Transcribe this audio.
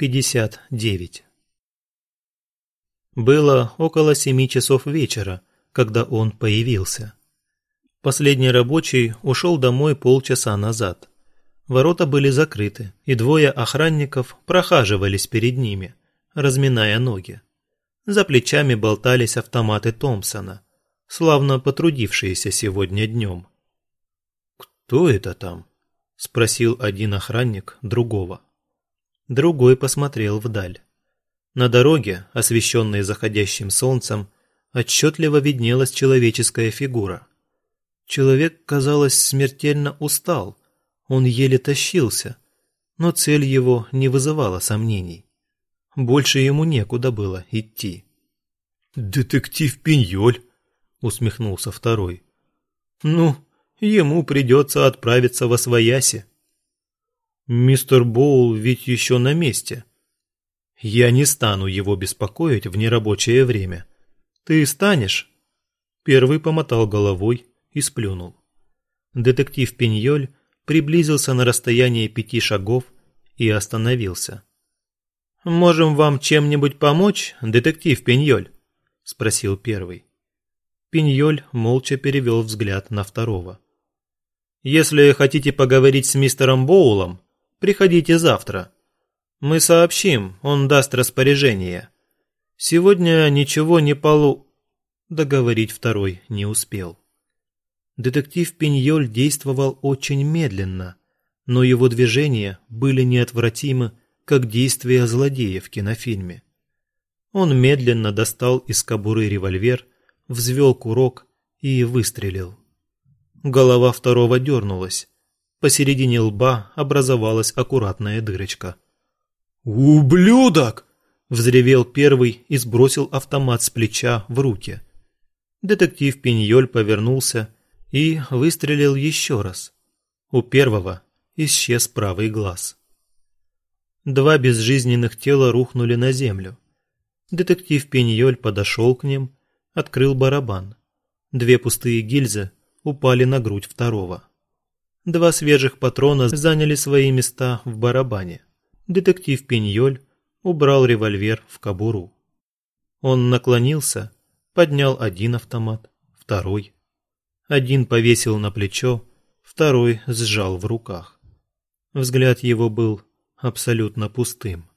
59. Было около семи часов вечера, когда он появился. Последний рабочий ушел домой полчаса назад. Ворота были закрыты, и двое охранников прохаживались перед ними, разминая ноги. За плечами болтались автоматы Томпсона, славно потрудившиеся сегодня днем. «Кто это там?» – спросил один охранник другого. Другой посмотрел вдаль. На дороге, освещенной заходящим солнцем, отчетливо виднелась человеческая фигура. Человек, казалось, смертельно устал, он еле тащился, но цель его не вызывала сомнений. Больше ему некуда было идти. «Детектив Пиньоль», — усмехнулся второй. «Ну, ему придется отправиться во свояси», Мистер Боул ведь еще на месте. Я не стану его беспокоить в нерабочее время. Ты станешь? Первый помотал головой и сплюнул. Детектив Пиньоль приблизился на расстояние пяти шагов и остановился. «Можем вам чем-нибудь помочь, детектив Пиньоль?» – спросил первый. Пиньоль молча перевел взгляд на второго. «Если хотите поговорить с мистером Боулом, Приходите завтра. Мы сообщим, он даст распоряжение. Сегодня ничего не полу...» Договорить второй не успел. Детектив Пиньоль действовал очень медленно, но его движения были неотвратимы, как действия злодея в кинофильме. Он медленно достал из кобуры револьвер, взвел курок и выстрелил. Голова второго дернулась, Посередине лба образовалась аккуратная дырочка. «Ублюдок!» – взревел первый и сбросил автомат с плеча в руки. Детектив Пиньоль повернулся и выстрелил еще раз. У первого исчез правый глаз. Два безжизненных тела рухнули на землю. Детектив Пиньоль подошел к ним, открыл барабан. Две пустые гильзы упали на грудь второго. Два свежих патрона заняли свои места в барабане. Детектив Пиньоль убрал револьвер в кобуру. Он наклонился, поднял один автомат, второй. Один повесил на плечо, второй сжал в руках. Взгляд его был абсолютно пустым.